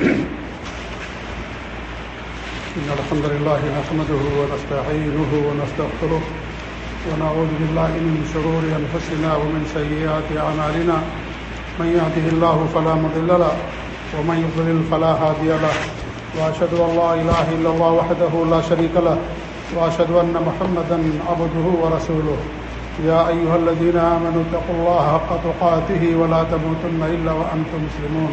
إن الحمد لله نحمده ونستعينه ونستغفره ونعوذ بالله من شرور أنفسنا ومن سيئات أعمالنا. من يهده الله فلا مضل له ومن يضلل فلا هادي له. وأشهد أن لا إله إلا الله وحده لا شريك له. وأشهد أن محمدا عبده ورسوله. يا أيها الذين آمنوا اتقوا الله حق تقاته ولا تموتن إلا وأنتم مسلمون.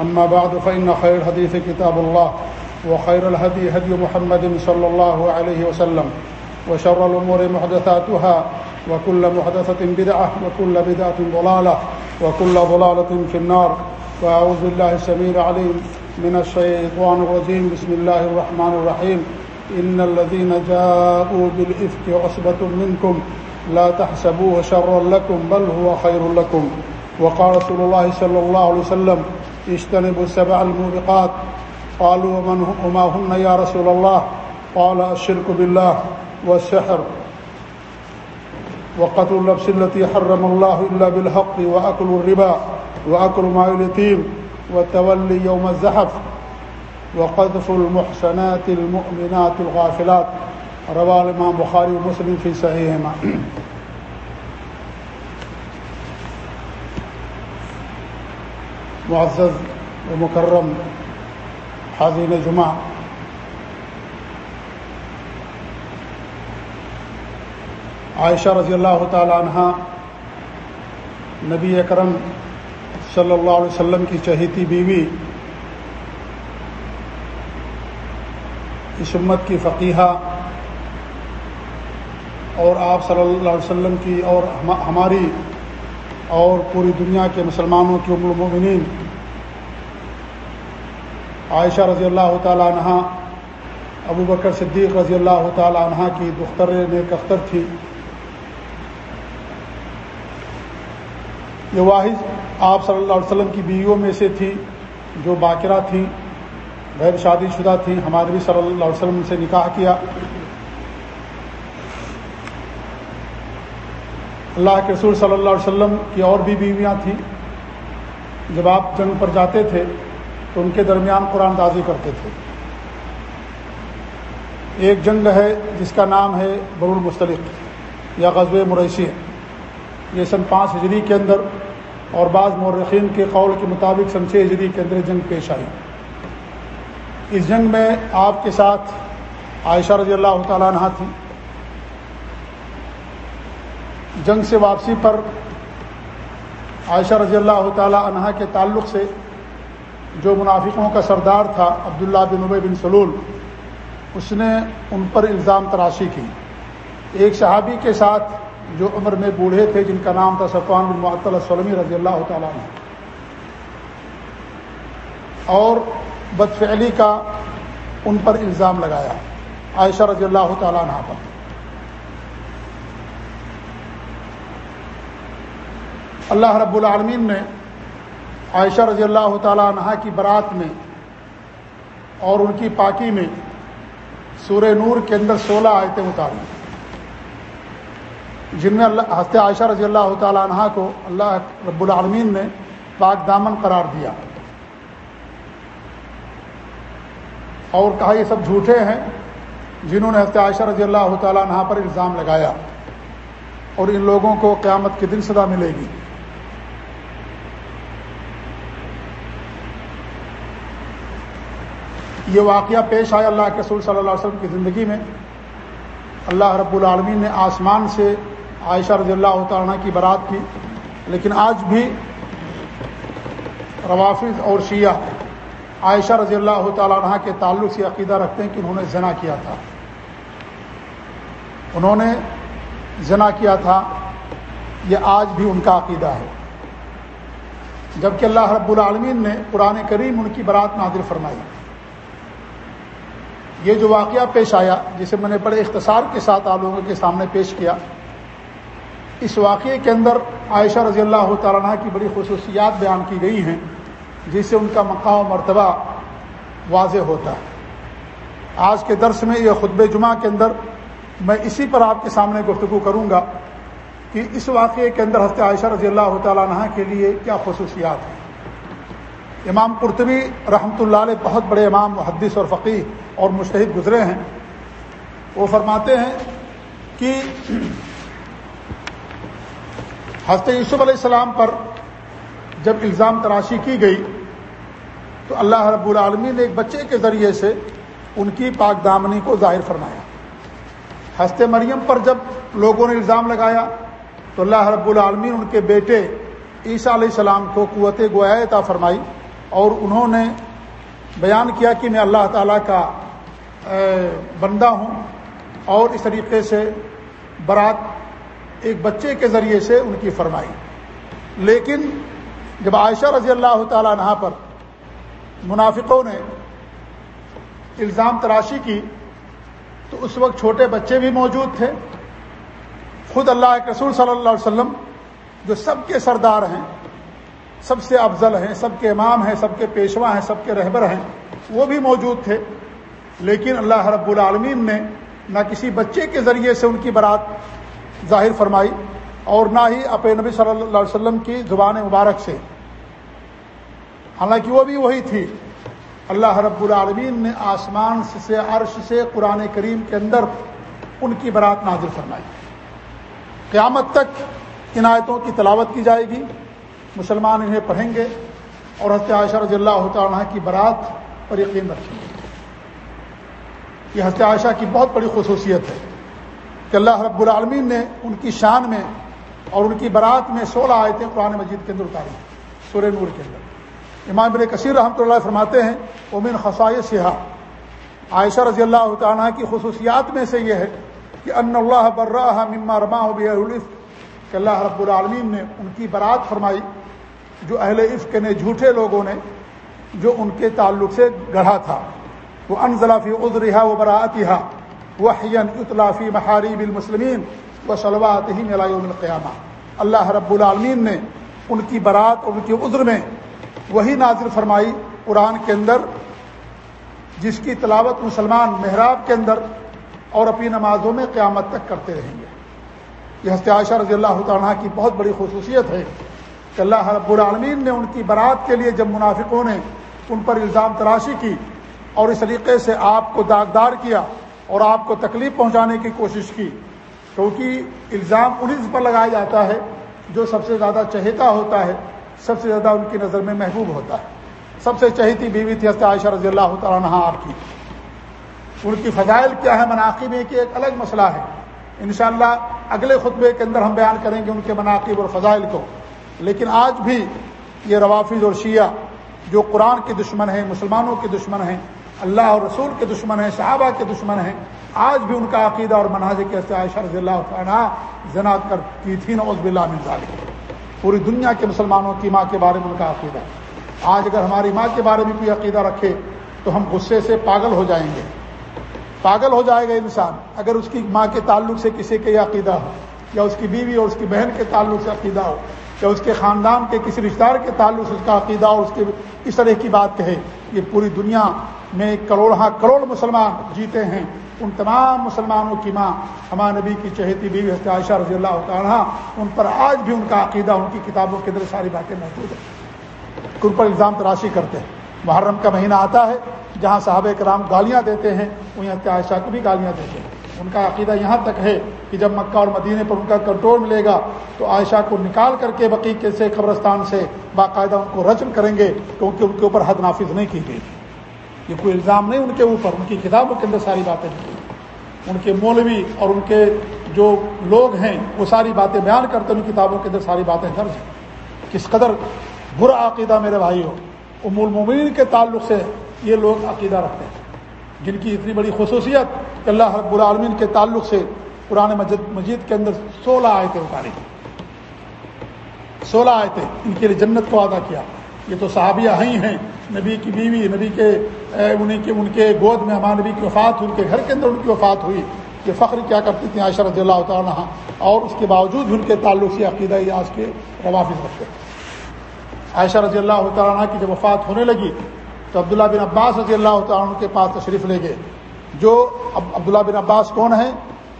أما بعد، فإن خير الحديث كتاب الله، وخير الهدي هدي محمد صلى الله عليه وسلم، وشر الأمور محدثاتها، وكل محدثة بدعة، وكل بدعة ضلالة، وكل ضلالة في النار. وأعوذ بالله السميع العليم من الشيطان الرجيم. بسم الله الرحمن الرحيم. إن الذين جاءوا بالإفك عصبة منكم، لا تحسبوه شرا لكم، بل هو خير لكم. وقال رسول الله صلى الله عليه وسلم اجتنبوا سبع الموبقات. قالوا ومن وما هن يا رسول الله؟ قال الشرك بالله والسحر. وقتل النفس التي حرم الله إلا بالحق وأكل الربا وأكل ماء اليتيم وتولي يوم الزحف وقذف المحسنات المؤمنات الغافلات. رواه الإمام بخاري ومسلم في صحيحهما. معزز ومکرم حاضرین جمعہ عائشہ رضی اللہ تعالیٰ عنہ، نبی اکرم صلی اللہ علیہ وسلم کی چہیتی بیوی، اس امت کی فقیحہ اور آپ صلی اللہ علیہ وسلم کی اور ہماری اور پوری دنیا کے مسلمانوں کی ام المؤمنین عائشہ رضی اللہ تعالیٰ عنہ، ابو بکر صدیق رضی اللہ تعالیٰ عنہ کی دختر نیک اختر تھی۔ یہ واحد آپ صلی اللہ علیہ وسلم کی بیویوں میں سے تھی جو باقرہ تھیں، غیر شادی شدہ تھیں۔ ہمارے بھی صلی اللہ علیہ وسلم سے نکاح کیا۔ اللہ کے رسول صلی اللہ علیہ وسلم کی اور بھی بیویاں تھیں۔ جب آپ جنگ پر جاتے تھے تو ان کے درمیان قرآن دازی کرتے تھے۔ ایک جنگ ہے جس کا نام ہے بر المستلق یا غزب مریشی یہ سن پانچ ہجری کے اندر اور بعض مورخین کے قول کے مطابق سن چھ ہجری کے اندر جنگ پیش آئی۔ اس جنگ میں آپ کے ساتھ عائشہ رضی اللہ تعالیٰ عنہ تھی۔ جنگ سے واپسی پر عائشہ رضی اللہ تعالیٰ عنہ کے تعلق سے جو منافقوں کا سردار تھا، عبداللہ بن عبی بن سلول، اس نے ان پر الزام تراشی کی۔ ایک صحابی کے ساتھ جو عمر میں بوڑھے تھے، جن کا نام تھا صفوان بن معطل سلمی رضی اللہ تعالیٰ عنہ۔ اور بدفعلی کا ان پر الزام لگایا، عائشہ رضی اللہ تعالیٰ عنہ پر۔ اللہ رب العالمین نے عائشہ رضی اللہ تعالیٰ عنہ کی برات میں اور ان کی پاکی میں سورہ نور کے اندر سولہ آیتیں اتاری جن میں اللہ ہست عائشہ رضی اللہ تعالیٰ عنہ کو اللہ رب العالمین نے پاک دامن قرار دیا اور کہا یہ سب جھوٹے ہیں جنہوں نے ہست عائشہ رضی اللہ تعالیٰ عنہ پر الزام لگایا اور ان لوگوں کو قیامت کے دن سزا ملے گی۔ یہ واقعہ پیش آیا اللہ کے رسول صلی اللہ علیہ وسلم کی زندگی میں۔ اللہ رب العالمین نے آسمان سے عائشہ رضی اللہ تعالیٰ کی برات کی۔ لیکن آج بھی روافظ اور شیعہ عائشہ رضی اللہ تعالیٰ عنہ کے تعلق سے عقیدہ رکھتے ہیں کہ انہوں نے زنا کیا تھا۔ انہوں نے زنا کیا تھا، یہ آج بھی ان کا عقیدہ ہے۔ جبکہ اللہ رب العالمین نے قرآن کریم ان کی برات نادر فرمائی۔ یہ جو واقعہ پیش آیا، جسے میں نے بڑے اختصار کے ساتھ آپ لوگوں کے سامنے پیش کیا، اس واقعے کے اندر عائشہ رضی اللہ تعالیٰ کی بڑی خصوصیات بیان کی گئی ہیں، جس سے ان کا مقام و مرتبہ واضح ہوتا ہے۔ آج کے درس میں یہ خطب جمعہ کے اندر میں اسی پر آپ کے سامنے گفتگو کروں گا کہ اس واقعے کے اندر ہفتے عائشہ رضی اللہ تعالیٰ عنہ کے لیے کیا خصوصیات ہیں۔ امام قرطبی رحمۃ اللہ علیہ بہت بڑے امام، محدث اور فقی اور مشتحد گزرے ہیں، وہ فرماتے ہیں کہ حضرت یوسف علیہ السلام پر جب الزام تراشی کی گئی، تو اللہ رب العالمین نے ایک بچے کے ذریعے سے ان کی پاک دامنی کو ظاہر فرمایا۔ ہست مریم پر جب لوگوں نے الزام لگایا، تو اللہ رب العالمین ان کے بیٹے عیسیٰ علیہ السلام کو قوت گویا فرمائی اور انہوں نے بیان کیا کہ میں اللہ تعالیٰ کا بندہ ہوں اور اس طریقے سے برات ایک بچے کے ذریعے سے ان کی فرمائی۔ لیکن جب عائشہ رضی اللہ تعالیٰ عنہ پر منافقوں نے الزام تراشی کی، تو اس وقت چھوٹے بچے بھی موجود تھے۔ خود اللہ کے رسول صلی اللہ علیہ وسلم جو سب کے سردار ہیں، سب سے افضل ہیں، سب کے امام ہیں، سب کے پیشوا ہیں، سب کے رہبر ہیں، وہ بھی موجود تھے۔ لیکن اللہ رب العالمین نے نہ کسی بچے کے ذریعے سے ان کی برات ظاہر فرمائی اور نہ ہی اپ نبی صلی اللہ علیہ وسلم کی زبان مبارک سے۔ حالانکہ وہ بھی وہی تھی۔ اللہ رب العالمین نے آسمان سے عرش سے قرآن کریم کے اندر ان کی برات نازل فرمائی۔ قیامت تک ان آیتوں کی تلاوت کی جائے گی۔ مسلمان انہیں پڑھیں گے اور حضرت عائشہ رضی اللہ تعالیٰ کی برات پر یقین رکھیں گے۔ یہ حضرت عائشہ کی بہت بڑی خصوصیت ہے کہ اللہ رب العالمین نے ان کی شان میں اور ان کی برات میں سولہ آیتیں قرآن مجید کے اندر اتاری سورہ نور کے اندر۔ امام بن کثیر رحمۃ اللہ فرماتے ہیں امین خسائے سیاح عائشہ رضی اللہ تعالیٰ کی خصوصیات میں سے یہ ہے کہ ان اللہ برہ مما رما الف کہ اللہ رب العالمین نے ان کی برات فرمائی جو اہل عفق نے جھوٹے لوگوں نے، جو ان کے تعلق سے گڑھا تھا۔ وہ انضلافی عذرحا و براعتہ وہ اطلافی محارب المسلمین و صلوات ہی القیامہ اللہ رب العالمین نے ان کی برات اور ان کے عذر میں وہی نازل فرمائی قرآن کے اندر، جس کی تلاوت مسلمان محراب کے اندر اور اپنی نمازوں میں قیامت تک کرتے رہیں گے۔ یہ ہست عائشہ رضی اللہ تعالیٰ کی بہت بڑی خصوصیت ہے کہ اللہ رب العالمین نے ان کی برات کے لیے جب منافقوں نے ان پر الزام تراشی کی اور اس طریقے سے آپ کو داغدار کیا اور آپ کو تکلیف پہنچانے کی کوشش کی، کیونکہ الزام انہیں پر لگایا جاتا ہے جو سب سے زیادہ چہیتا ہوتا ہے، سب سے زیادہ ان کی نظر میں محبوب ہوتا ہے۔ سب سے چہیتی بیوی تھی عائشہ رضی اللہ تعالیٰ عنہ، آپ کی۔ ان کی فضائل کیا ہے؟ مناقب میں کہ ایک الگ مسئلہ ہے۔ انشاءاللہ اگلے خطبے کے اندر ہم بیان کریں گے ان کے مناقب اور فضائل کو۔ لیکن آج بھی یہ روافظ اور شیعہ جو قرآن کے دشمن ہیں، مسلمانوں کے دشمن ہیں اللہ اور رسول کے دشمن ہیں، صحابہ کے دشمن ہیں۔ آج بھی ان کا عقیدہ اور مناظر کے عائشہ رضی اللہ عنہ زنات کر کی تھی نوز بلّہ ظالم پوری دنیا کے مسلمانوں کی ماں کے بارے میں ان کا عقیدہ آج اگر ہماری ماں کے بارے میں کوئی عقیدہ رکھے تو ہم غصے سے پاگل ہو جائیں گے۔ پاگل ہو جائے گا انسان۔ اگر اس کی ماں کے تعلق سے کسی کا یہ عقیدہ ہو یا اس کی بیوی اور اس کی بہن کے تعلق سے عقیدہ ہو یا اس کے خاندان کے کسی رشتہ دار کے تعلق سے اس کا عقیدہ اور اس کے اس طرح کی بات کہے، یہ پوری دنیا میں کروڑ ہاں کروڑ مسلمان جیتے ہیں۔ ان تمام مسلمانوں کی ماں، ہمارے نبی کی چہتی بیوی حضرت عائشہ رضی اللہ تعالیٰ ان پر آج بھی ان کا عقیدہ، ان کی کتابوں کے اندر ساری باتیں موجود ہیں۔ ان پر الزام تراشی کرتے ہیں۔ محرم کا مہینہ آتا ہے، جہاں صحابہ کرام گالیاں دیتے ہیں، وہیں حضرت عائشہ کو بھی گالیاں دیتے ہیں۔ ان کا عقیدہ یہاں تک ہے کہ جب مکہ اور مدینے پر ان کا کنٹرول ملے گا تو عائشہ کو نکال کر کے بقیقے سے قبرستان سے باقاعدہ ان کو رجم کریں گے کیونکہ ان کے اوپر حد نافذ نہیں کی گئی یہ کوئی الزام نہیں ان کے اوپر، ان کی کتابوں کے اندر ساری باتیں ان کے مولوی اور ان کے جو لوگ ہیں، وہ ساری باتیں بیان کرتے ہیں، ان کتابوں کے اندر ساری باتیں درج ہیں۔ کس قدر برا عقیدہ میرے بھائی ہو ام المومنین کے تعلق سے یہ لوگ عقیدہ رکھتے ہیں۔ جن کی اتنی بڑی خصوصیت کہ اللہ رب العالمین کے تعلق سے قرآن مجد مجید کے اندر سولہ آیتیں اتاری سولہ آیتیں ان کے لیے جنت کو ادا کیا۔ یہ تو صحابیہ ہی ہیں۔ نبی کی بیوی، نبی کے انہیں کے، ان کے گود میں ہمارے نبی کی وفات ہوئی، ان کے گھر کے اندر ان کی وفات ہوئی۔ یہ فخر کیا کرتی تھیں عائشہ رضی اللہ تعالیٰ اور اس کے باوجود بھی ان کے تعلق سے عقیدہ آج کے روافظ رکھتے عائشہ رضی اللہ تعالیٰ کی جب وفات ہونے لگی تو عبداللہ بن عباس رضی اللہ تعالیٰ کے پاس تشریف لے گئے۔ جو عبداللہ بن عباس کون ہیں؟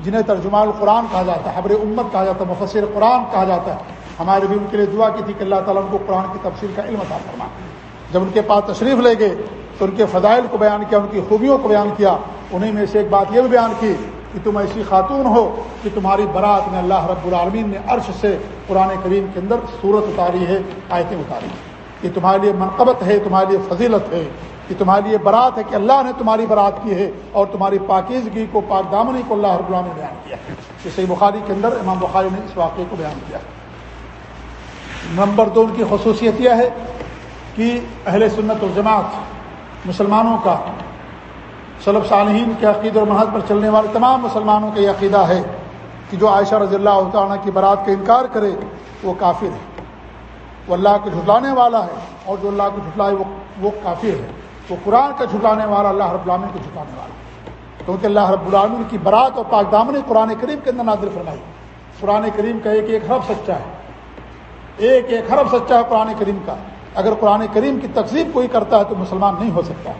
جنہیں ترجمہ القرآن کہا جاتا ہے، حبر امت کہا جاتا ہے، مفسر قرآن کہا جاتا ہے۔ ہمارے بھی ان کے لیے دعا کی تھی کہ اللہ تعالیٰ ان کو قرآن کی تفصیل کا علم عطا فرما جب ان کے پاس تشریف لے گئے، تو ان کے فضائل کو بیان کیا، ان کی خوبیوں کو بیان کیا۔ انہیں میں سے ایک بات یہ بھی بیان کی کہ تم ایسی خاتون ہو کہ تمہاری برات میں اللہ رب العالمین نے عرش سے قرآن کریم کے اندر صورت اتاری ہے، آیتیں اتاری ہیں۔ یہ تمہارے لیے منقبت ہے، تمہارے لیے فضیلت ہے، کہ تمہارے لیے برات ہے کہ اللہ نے تمہاری برات کی ہے اور تمہاری پاکیزگی کو، پاک دامنی کو اللہ رب العالمین نے بیان کیا ہے۔ صحیح بخاری کے اندر امام بخاری نے اس واقعے کو بیان کیا نمبر دو، ان کی خصوصیت یہ ہے کہ اہل سنت و جماعت مسلمانوں کا صلب صالحین کے عقید اور محض پر چلنے والے تمام مسلمانوں کا یہ عقیدہ ہے کہ جو عائشہ رضی اللہ عنہ کی برات کا انکار کرے، وہ کافر ہے۔ وہ اللہ کو جھٹلانے والا ہے اور جو اللہ کو جھٹلائے وہ وہ کافر ہے۔ وہ قرآن کا جھٹلانے والا اللہ رب العالمین کو جھٹلانے والا کیونکہ اللہ رب العالمین کی برات اور پاک دامن قرآن کریم کے اندر نادر فرمائی۔ قرآن کریم کا ایک ایک حرف سچا ہے۔ ایک ایک حرف سچا ہے قرآن کریم کا۔ اگر قرآن کریم کی تقسیم کوئی کرتا ہے تو مسلمان نہیں ہو سکتا۔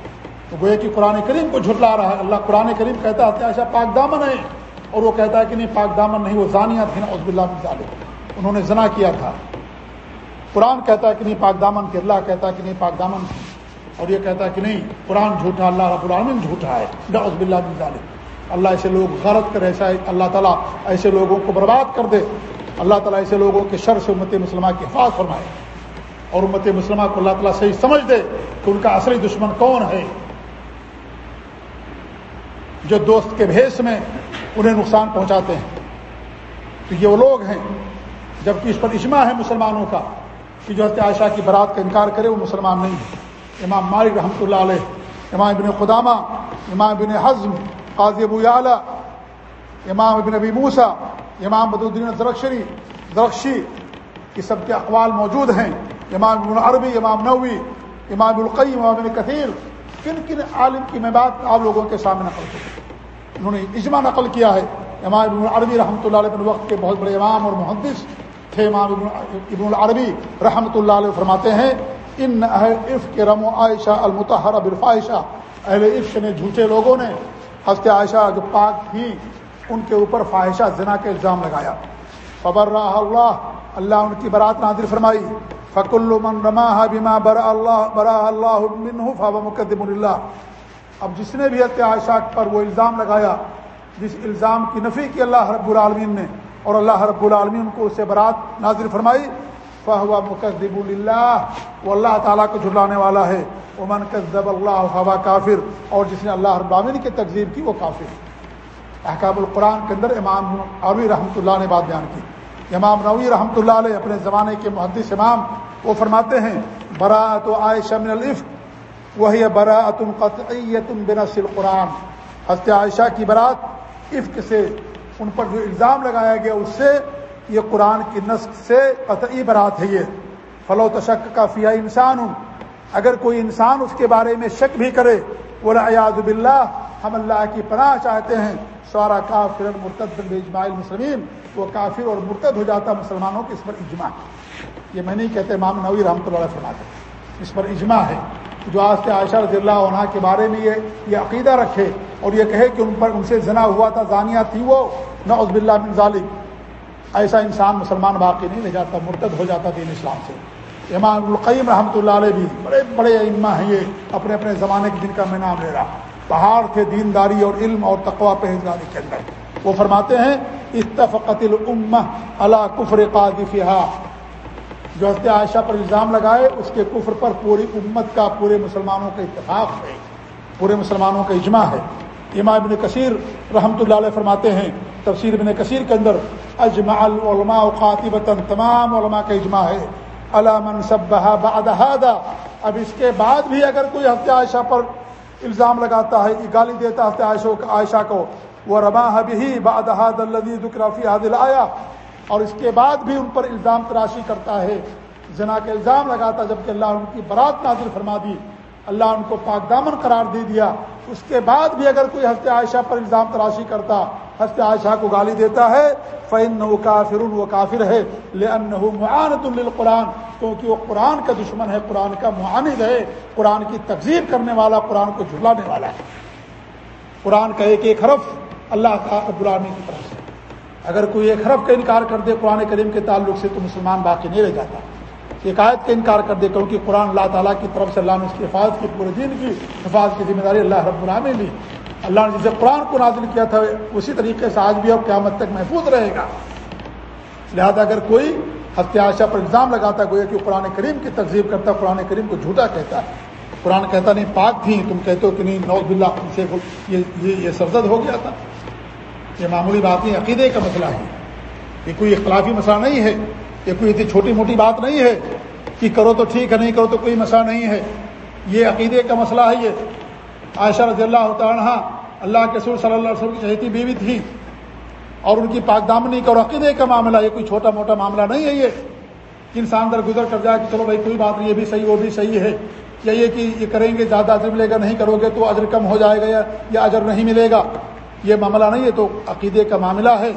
تو گویا کہ قرآن کریم کو جھٹلا رہا ہے۔ اللہ قرآن کریم کہتا ہے ایسا پاک دامن ہے۔ اور وہ کہتا ہے کہ نہیں، پاک دامن نہیں، وہ زانیہ تھے نا عزب اللہ ظالم انہوں نے زنا کیا تھا۔ قرآن کہتا ہے کہ نہیں، پاک دامن کہ اللہ کہتا ہے کہ نہیں، پاک دامن، اور یہ کہتا ہے کہ نہیں، قرآن جھوٹا، اللہ رب العالمین جھوٹا ہے۔ عزب اللہ ظالم اللہ ایسے لوگ غلط کر، ایسا اللہ تعالیٰ ایسے لوگوں کو برباد کر دے۔ اللہ تعالیٰ ایسے لوگوں کے شر سے امت مسلمہ کی حفاظ فرمائے۔ اور امت مسلمہ کو اللہ تعالیٰ صحیح سمجھ دے کہ ان کا اصلی دشمن کون ہے۔ جو دوست کے بھیس میں انہیں نقصان پہنچاتے ہیں۔ تو یہ وہ لوگ ہیں، جبکہ اس پر اجماع ہے مسلمانوں کا۔ کہ جو عائشہ کی برات کا انکار کرے، وہ مسلمان نہیں ہے۔ امام مالک رحمۃ اللہ علیہ، امام ابن خدامہ امام ابن حزم، قاضی ابو اعلیٰ امام ابن ابی موسا امام بدودین درخشری درخشی یہ سب کے اقوال موجود ہیں۔ امام ابن عربی، امام نووی، امام القیم، امام ابن کثیر، کن کن عالم کی میں بات آپ لوگوں کے سامنے نقل کی۔ انہوں نے اجماع نقل کیا ہے۔ امام ابن عربی رحمۃ اللہ علیہ وقت کے بہت بڑے امام اور محدث تھے امام ابن العربی رحمۃ اللہ علیہ فرماتے ہیں، ان اہل عف کے رم و عائشہ المتحر برفائشہ اہل عفق نے جھوٹے لوگوں نے حضرت عائشہ جو پاک تھی ان کے اوپر فائشہ زنا کے الزام لگایا۔ فبر اللہ اللہ ان کی برات نادر فرمائی۔ فک المن رما بما برا اللہ برا اللہ فاب مقدم اللہ اب جس نے بھی حضرت عائشہ پر وہ الزام لگایا، جس الزام کی نفی کی اللہ رب العالمین نے اور اللہ رب العالمین کو اسے برات نازر فرمائی۔ فہوا مقدب اللہ وہ اللہ تعالیٰ کو جھلانے والا ہے۔ وہ من قدب اللہ فوا کافر اور جس نے اللہ رب العالمین کی تقزیب کی، وہ کافر احکاب القرآن کے اندر امام عربی رحمۃ اللہ نے بات بیان کی۔ امام نوی رحمۃ اللہ علیہ اپنے زمانے کے محدث امام، وہ فرماتے ہیں براۃ عائشہ من الف وہی براۃ القطعیت بنصل قرآن حضرت عائشہ کی برات عفق سے ان پر جو الزام لگایا گیا اس سے یہ قرآن کی نسق سے قطعی برات ہے یہ۔ فلو تشک کا فیا انسان ہوں اگر کوئی انسان اس کے بارے میں شک بھی کرے وہ ایاز باللہ ہم اللہ کی پناہ چاہتے ہیں۔ سوارا کافر مرتد اجماع المسلمین۔ وہ کافر اور مرتد ہو جاتا مسلمانوں کے اس پر اجماع۔ یہ میں نہیں کہتے، امام نوی رحمۃ اللہ فرماتے اس پر اجماع ہے۔ جو آج کے عائشہ رضی اللہ عنہ کے بارے میں یہ یہ عقیدہ رکھے اور یہ کہے کہ ان پر ان سے زنا ہوا تھا زانیہ تھی وہ نہ عزب اللہ ظالم۔ ایسا انسان مسلمان باقی نہیں رہ جاتا، مرتد ہو جاتا دین اسلام سے۔ امام القیم رحمۃ اللہ علیہ بھی بڑے بڑے اما ہیں یہ، اپنے اپنے زمانے کے جن کا میں نام لے رہا پہاڑ تھے دینداری اور علم اور تقوا پہزگاری کے اندر۔ وہ فرماتے ہیں، اتفقت الامہ اللہ کفر قادفہ جو حضرت عائشہ پر الزام لگائے، اس کے کفر پر پوری امت کا، پورے مسلمانوں کا اتفاق ہے، پورے مسلمانوں کا اجماع ہے۔ امام ابن کثیر رحمۃ اللہ علیہ فرماتے ہیں، تفسیر ابن کثیر کے اندر اجماع العلماء قاطبتا تمام علماء کا اجماع ہے۔ علامن صب بعد اب اس کے بعد بھی اگر کوئی حضرت عائشہ پر الزام لگاتا ہے گالی دیتا ہے عائشہ عائشہ کو وہ رما بھی بادحاد الدی عادل آیا اور اس کے بعد بھی ان پر الزام تراشی کرتا ہے۔ جنا کے الزام لگاتا جبکہ اللہ ان کی برات نازل فرما دی۔ اللہ ان کو پاک دامن قرار دے دیا۔ اس کے بعد بھی اگر کوئی ہفتے عائشہ پر الزام تراشی کرتا ہفتے عائشہ کو گالی دیتا ہے فن و کافر وہ کافر ہے۔ لن معانت القرآن کیونکہ وہ قرآن کا دشمن ہے، قرآن کا معاند ہے۔ قرآن کی تقزیر کرنے والا، قرآن کو جھلانے والا ہے۔ قرآن کا ایک ایک حرف اللہ کا عبرانی کی طرف۔ سے اگر کوئی ایک حرف کا انکار کر دے قرآن کریم کے تعلق سے تو مسلمان باقی نہیں رہ جاتا۔ ایک آیت کا انکار کر دے کیونکہ قرآن اللہ تعالیٰ کی طرف سے اللہ نے اس کی حفاظت کی، پورے دین کی حفاظت کی ذمہ داری اللہ رب العامی لی اللہ نے جسے قرآن کو نازل کیا تھا، اسی طریقے سے آج بھی اب قیامت تک محفوظ رہے گا۔ لہذا اگر کوئی ہتھیاشا پر الزام لگاتا ہے گویا کہ قرآن کریم کی تقزیب کرتا ہے قرآن کریم کو جھوٹا کہتا۔ ہے قرآن کہتا نہیں، پاک تھی تم کہتے ہو کہ نہیں نوز بلّہ سے یہ سرزد ہو گیا تھا۔ یہ معمولی بات نہیں، عقیدے کا مسئلہ ہے۔ یہ کوئی اختلافی مسئلہ نہیں ہے، یہ کوئی اتنی چھوٹی موٹی بات نہیں ہے کہ کرو تو ٹھیک ہے، نہیں کرو تو کوئی مسئلہ نہیں ہے۔ یہ عقیدے کا مسئلہ ہے یہ۔ عائشہ رضی اللہ عنہ اللہ کے سور صلی اللہ علیہ وسلم کی چہتی بیوی تھی اور ان کی پاک دامنی کا اور عقیدے کا معاملہ، یہ کوئی چھوٹا موٹا معاملہ نہیں ہے یہ۔ انسان در گزر کر جائے کہ چلو بھائی کوئی بات نہیں، یہ بھی صحیح، وہ بھی صحیح ہے۔ یا یہ کہ یہ کریں گے، زیادہ اجر ملے گا، نہیں کرو گے تو اجر کم ہو جائے گا یا اجر نہیں ملے گا۔ یہ معاملہ نہیں ہے، تو عقیدے کا معاملہ ہے۔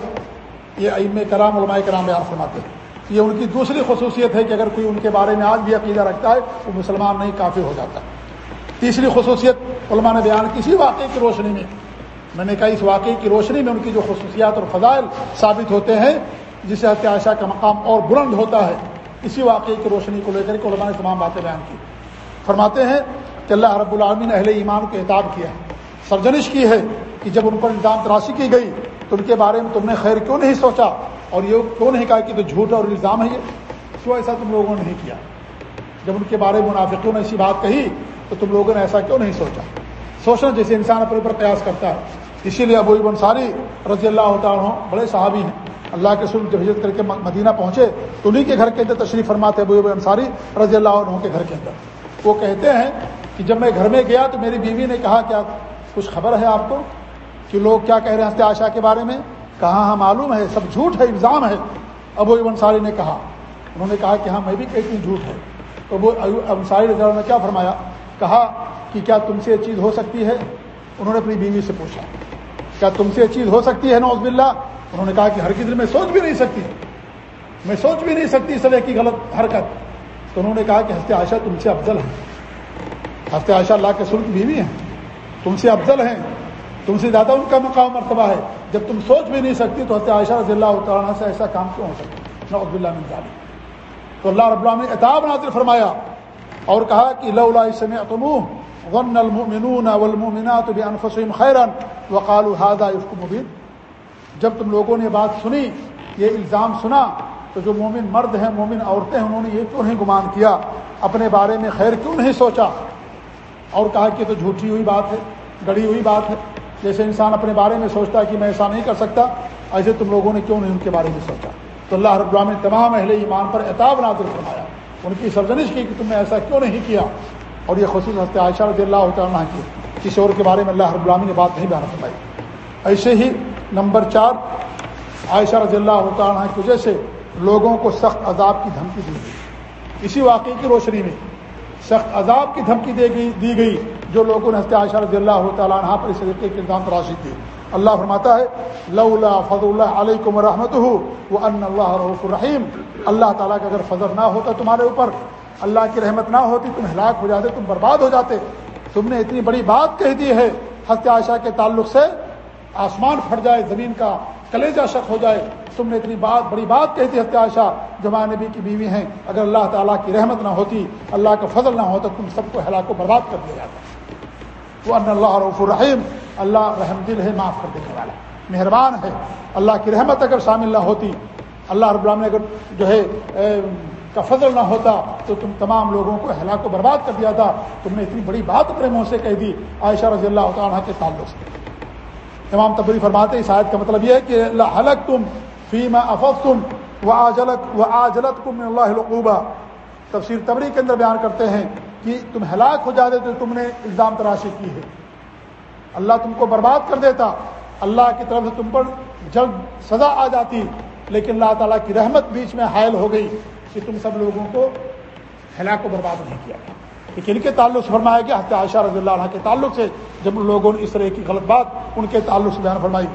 یہ ام کرام، علماء کرام بیان فرماتے ہیں۔ یہ ان کی دوسری خصوصیت ہے کہ اگر کوئی ان کے بارے میں آج بھی عقیدہ رکھتا ہے، وہ مسلمان نہیں کافی ہو جاتا۔ تیسری خصوصیت، علماء نے بیان کسی واقعے کی روشنی میں۔ میں نے کہا، اس واقعے کی روشنی میں ان کی جو خصوصیات اور فضائل ثابت ہوتے ہیں جس سے عائشہ کا مقام اور بلند ہوتا ہے، اسی واقعے کی روشنی کو لے کر کے علماء نے تمام باتیں بیان کی۔ فرماتے ہیں کہ اللہ رب العالمین اہل ایمان کو احتاب کیا ہے۔ سرجنش کی ہے کہ جب ان پر الزام تراشی کی گئی تو ان کے بارے میں تم نے خیر کیوں نہیں سوچا اور یہ کیوں نہیں کہا کہ تو جھوٹ اور الزام ہے یہ؟ کیوں ایسا تم لوگوں نے نہیں کیا؟ جب ان کے بارے میں منافقوں نے ایسی بات کہی تو تم لوگوں نے ایسا کیوں نہیں سوچا؟ سوچنا جیسے انسان اپنے اوپر قیاس کرتا ہے۔ اسی لیے ابو ابن ساری رضی اللہ تعالیٰ بڑے صحابی ہیں۔ اللہ کے سر جب ہجرت کر کے مدینہ پہنچے تو انہیں کے گھر کے اندر تشریف فرماتے ابو ابن انصاری رضی اللہ عنہ کے گھر کے اندر۔ وہ کہتے ہیں کہ جب میں گھر میں گیا تو میری بیوی نے کہا کیا کچھ خبر ہے آپ کو کہ لوگ کیا کہہ رہے ہیں آشا کے بارے میں؟ کہاں ہاں معلوم ہے، سب جھوٹ ہے، الزام ہے۔ ابو انصاری نے کہا، انہوں نے کہا کہ ہاں میں بھی کہتی ہوں جھوٹ ہے۔ تو ابو انصاری رضا نے کیا فرمایا؟ کہا کہ کیا تم سے یہ چیز ہو سکتی ہے؟ انہوں نے اپنی بیوی سے پوچھا۔ کیا تم سے یہ چیز ہو سکتی ہے؟ نوز باللہ۔ انہوں نے کہا کہ ہر کسی میں سوچ بھی نہیں سکتی۔ میں سوچ بھی نہیں سکتی اس طرح کی غلط حرکت۔ تو انہوں نے کہا کہ ہنستے عائشہ تم سے افضل ہے ہنستے عائشہ اللہ کے سلط بیوی ہیں۔ تم سے افضل ہیں۔ تم سے زیادہ ان کا مقام مرتبہ ہے۔ جب تم سوچ بھی نہیں سکتی تو حضرت عائشہ رضی اللہ تعالیٰ سے ایسا کام کیوں ہو سکتا نعوذ باللہ من ذالک تو اللہ رب العالمین نے اتاب نازل فرمایا اور کہا کہ لولا سمعتموه ظن المؤمنون والمؤمنات بانفسهم خيرا وقالوا هذا افك مبين۔ جب تم لوگوں نے بات سنی، یہ الزام سنا تو جو مومن مرد ہیں، مومن عورتیں انہوں نے یہ کیوں نہیں گمان کیا؟ اپنے بارے میں خیر کیوں نہیں سوچا؟ اور کہا کہ تو جھوٹی ہوئی بات ہے، گڑی ہوئی بات ہے۔ جیسے انسان اپنے بارے میں سوچتا ہے کہ میں ایسا نہیں کر سکتا، ایسے تم لوگوں نے کیوں نہیں ان کے بارے میں سوچا؟ تو اللہ رب العالمین نے تمام اہل ایمان پر اعتاب نازل فرمایا۔ ان کی سرزنش کی کہ تم نے ایسا کیوں نہیں کیا؟ اور یہ خصوص حضرت عائشہ رضی اللہ تعالیٰ کی، کسی اور کے بارے میں اللہ رب العالمین نے بات نہیں بیان فرمائی۔ ایسے ہی نمبر چار، عائشہ رضی اللہ تعالیٰ کی وجہ سے لوگوں کو سخت عذاب کی دھمکی دی گئی۔ اسی واقعے کی روشنی میں سخت عذاب کی دھمکی دے گئی دی گئی، جو لوگوں نے عائشہ رضی اللہ تعالیٰ عنہ پر اس طریقے کے الزام تراشی کی۔ اللہ فرماتا ہے، لولا فضل اللہ علیہ رحمت ہو وہ ان اللہ رحف الرحیم۔ اللہ تعالیٰ کا اگر فضل نہ ہوتا تمہارے اوپر، اللہ کی رحمت نہ ہوتی، تم ہلاک ہو جاتے، تم برباد ہو جاتے۔ تم نے اتنی بڑی بات کہہ دی ہے، حضرت عائشہ کے تعلق سے آسمان پھٹ جائے، زمین کا کلیجہ شک ہو جائے۔ تم نے اتنی بات، بڑی بات کہی تھی عائشہ جو نبی کی بیوی ہیں۔ اگر اللہ تعالیٰ کی رحمت نہ ہوتی، اللہ کا فضل نہ ہوتا، تم سب کو ہلاک کو برباد کر دیا جاتا۔ وہ ان اللہ رف الرحیم، اللہ رحم دل ہے، معاف کر دینے والا۔ مہربان ہے۔ اللہ کی رحمت اگر شامل نہ ہوتی، اللہ رب العالمین اگر جو ہے کا فضل نہ ہوتا، تو تم تمام لوگوں کو ہلاک کو برباد کر دیا تھا تم نے اتنی بڑی بات اپنے منہ سے کہہ دی، عائشہ رضی اللہ تعالیٰ کے تعلق سے۔ امام تبری فرماتے اس آیت کا مطلب یہ ہے کہ اللہ حلق تم فیما افف تم و آجلت و آجلت کم اللہ القوبہ تفسیر تبری کے اندر بیان کرتے ہیں کہ تم ہلاک ہو جاتے تو تم نے الزام تراشی کی ہے۔ اللہ تم کو برباد کر دیتا، اللہ کی طرف سے تم پر جلد سزا آ جاتی، لیکن اللہ تعالیٰ کی رحمت بیچ میں حائل ہو گئی کہ تم سب لوگوں کو ہلاک و برباد نہیں کیا۔ کہ کن کے تعلق سے فرمایا گیا؟ حضرت عائشہ رضی اللہ عنہ کے تعلق سے جب لوگوں نے اس طرح کی غلط بات ان کے تعلق سے بیان فرمائی۔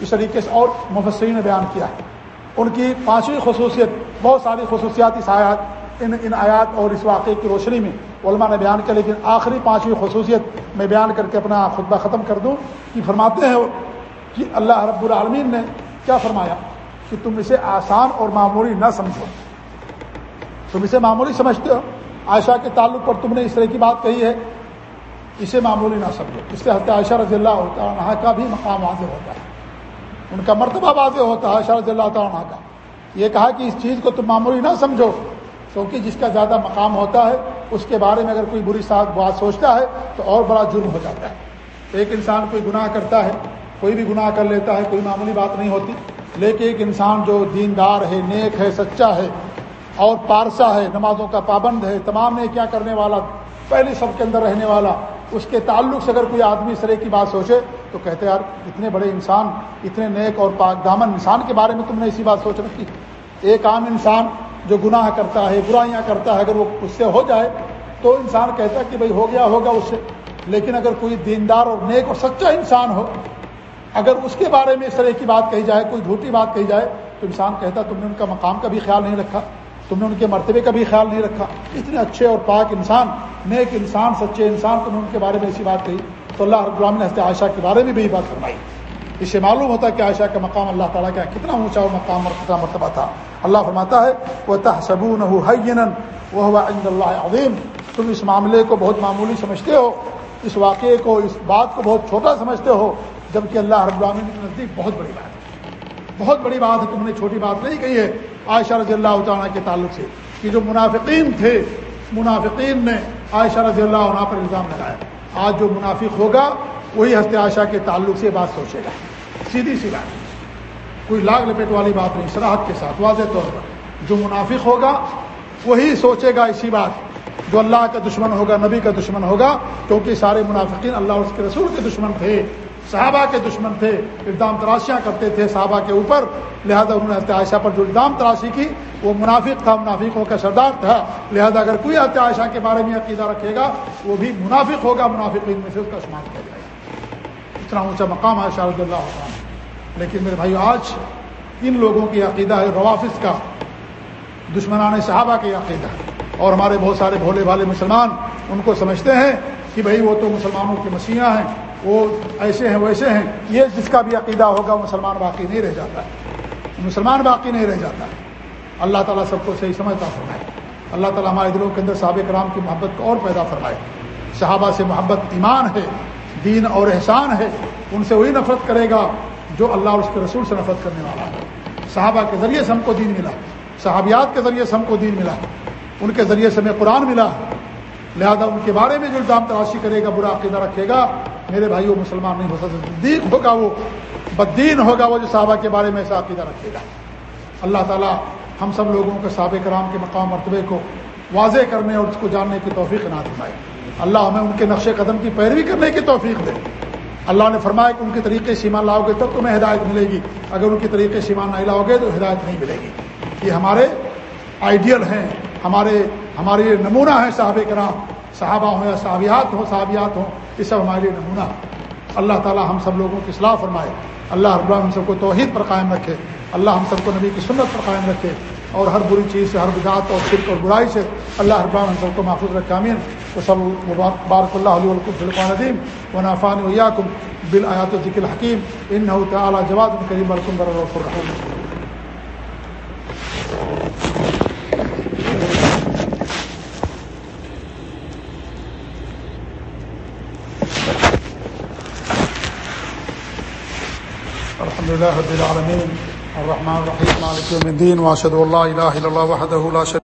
اس طریقے سے اور مفسرین نے بیان کیا۔ ہے ان کی پانچویں خصوصیت، بہت ساری خصوصیات اس آیات، ان ان آیات اور اس واقعے کی روشنی میں علماء نے بیان کیا، لیکن آخری پانچویں خصوصیت میں بیان کر کے اپنا خطبہ ختم کر دوں کہ فرماتے ہیں کہ اللہ رب العالمین نے کیا فرمایا؟ کہ تم اسے آسان اور معمولی نہ سمجھو۔ تم اسے معمولی سمجھتے ہو؟ عائشہ کے تعلق پر تم نے اس طرح کی بات کہی ہے، اسے معمولی نہ سمجھو۔ اس سے حضرت عائشہ رضی اللہ عنہ کا بھی مقام واضح ہوتا ہے۔ ان کا مرتبہ واضح ہوتا ہے عائشہ رضی اللہ تعالیٰ کا۔ یہ کہا کہ اس چیز کو تم معمولی نہ سمجھو، کیونکہ جس کا زیادہ مقام ہوتا ہے، اس کے بارے میں اگر کوئی بری ساتھ بات سوچتا ہے، تو اور بڑا جرم ہو جاتا ہے۔ ایک انسان کوئی گناہ کرتا ہے، کوئی بھی گناہ کر لیتا ہے، کوئی معمولی بات نہیں ہوتی۔ لیکن ایک انسان جو دیندار ہے، نیک ہے، سچا ہے اور پارسا ہے، نمازوں کا پابند ہے، تمام نے کیا کرنے والا؟ پہلے سب کے اندر رہنے والا۔ اس کے تعلق سے اگر کوئی آدمی اس طرح کی بات سوچے، تو کہتے یار، اتنے بڑے انسان، اتنے نیک اور پاک دامن انسان کے بارے میں تم نے اسی بات سوچ رکھی؟ ایک عام انسان جو گناہ کرتا ہے، برائیاں کرتا ہے، اگر وہ اس سے ہو جائے، تو انسان کہتا ہے کہ بھائی ہو گیا ہوگا اس سے۔ لیکن اگر کوئی دیندار اور نیک اور سچا انسان ہو، اگر اس کے بارے میں اس طرح کی بات کہی جائے، کوئی جھوٹی بات کہی جائے، تو انسان کہتا تم نے ان کا مقام کا بھی خیال نہیں رکھا۔ تم نے ان کے مرتبے کا بھی خیال نہیں رکھا۔ اتنے اچھے اور پاک انسان، نیک انسان، سچے انسان تم نے ان کے بارے میں ایسی بات کہی۔ تو اللہ رب العالمین نے عائشہ کے بارے میں بھی بات فرمائی۔ اس سے معلوم ہوتا ہے کہ عائشہ کا مقام اللہ تعالیٰ کا کتنا اونچا مقام اور کتنا مرتبہ تھا۔ اللہ فرماتا ہے وہ تحسبون وہ اللہ عظیم تم اس معاملے کو بہت معمولی سمجھتے ہو، اس واقعے کو، اس بات کو بہت چھوٹا سمجھتے ہو، جبکہ اللہ رب العالمین کے نزدیک بہت بڑی بات ہے۔ بہت بڑی بات ہے، تم نے چھوٹی بات نہیں کہی ہے۔ عائشہ رضی اللہ تعالیٰ کے تعلق سے کہ جو منافقین تھے، منافقین نے عائشہ رضی اللہ عنہ پر الزام لگایا۔ آج جو منافق ہوگا، وہی ہست عائشہ کے تعلق سے بات سوچے گا۔ سیدھی سی بات۔ کوئی لاگ لپیٹ والی بات نہیں سراحت کے ساتھ، واضح طور پر۔ جو منافق ہوگا، وہی سوچے گا اسی بات۔ جو اللہ کا دشمن ہوگا، نبی کا دشمن ہوگا، کیونکہ سارے منافقین اللہ اور اس کے رسول کے دشمن تھے۔ صحابہ کے دشمن تھے الزام تراشیاں کرتے تھے صحابہ کے اوپر، لہذا انہوں نے عائشہ پر جو الزام تراشی کی، وہ منافق تھا، منافقوں کا سردار تھا۔ لہذا اگر کوئی عائشہ کے بارے میں عقیدہ رکھے گا، وہ بھی منافق ہوگا، منافقین میں سے اس کا شمار کیا جائے گا۔ اتنا اونچا مقام ہے شاہ رضی اللہ عنہ۔ لیکن میرے بھائی آج ان لوگوں کی عقیدہ ہے روافظ کا، دشمنان صحابہ کی عقیدہ۔ اور ہمارے بہت سارے بھولے بھالے مسلمان ان کو سمجھتے ہیں کہ بھائی وہ تو مسلمانوں کے مسیحا ہیں۔ وہ ایسے ہیں، ویسے ہیں۔ یہ جس کا بھی عقیدہ ہوگا مسلمان باقی نہیں رہ جاتا۔ ہے مسلمان باقی نہیں رہ جاتا۔ ہے اللہ تعالیٰ سب کو صحیح سمجھتا فرمائے۔ اللہ تعالیٰ ہمارے دلوں کے اندر صحابہ کرام کی محبت کو اور پیدا فرمائے۔ صحابہ سے محبت ایمان ہے، دین اور احسان ہے۔ ان سے وہی نفرت کرے گا جو اللہ اور اس کے رسول سے نفرت کرنے والا ہے۔ صحابہ کے ذریعے سے ہم کو دین ملا۔ صحابیات کے ذریعے سے ہم کو دین ملا۔ ان کے ذریعے سے ہمیں قرآن ملا۔ لہذا ان کے بارے میں جو الزام تراشی کرے گا، برا عقیدہ رکھے گا میرے بھائی وہ مسلمان نہیں ہو سکتے۔ صدیق ہوگا وہ بدین ہوگا وہ جو صحابہ کے بارے میں ایسا عقیدہ رکھے گا۔ اللہ تعالیٰ ہم سب لوگوں کے صحابہ کرام کے مقام مرتبے کو واضح کرنے اور اس کو جاننے کی توفیق نہ دکھائے اللہ ہمیں ان کے نقش قدم کی پیروی کرنے کی توفیق دے۔ اللہ نے فرمایا کہ ان کے طریقے سیمان لاؤ گے تب تمہیں ہدایت ملے گی۔ اگر ان کے طریقے سیمان نہیں لاؤ گے تو ہدایت نہیں ملے گی۔ یہ ہمارے آئیڈیل ہیں، ہمارے ہمارے نمونہ ہیں صحابہ کرام۔ صحابہ ہوں یا صحابیات ہوں صحابیات ہوں۔ یہ سب ہمارے لیے نمونہ اللہ تعالیٰ ہم سب لوگوں کی اصلاح فرمائے۔ اللہ رب ہم سب کو توحید پر قائم رکھے۔ اللہ ہم سب کو نبی کی سنت پر قائم رکھے۔ اور ہر بری چیز سے، ہر بدعت اور شرک اور برائی سے اللہ رب ہم سب کو محفوظ رکھے امین تو سب بارک اللہ علیہ القم ندیم و نافان ویاکم بالآیات ذکر حکیم ان تعلیٰ جواد کریم الکم برحمۃ لله رب العالمين. الرحمن الرحيم. مالك يوم الدين واشهد ان لا اله الا الله وحده لا شريك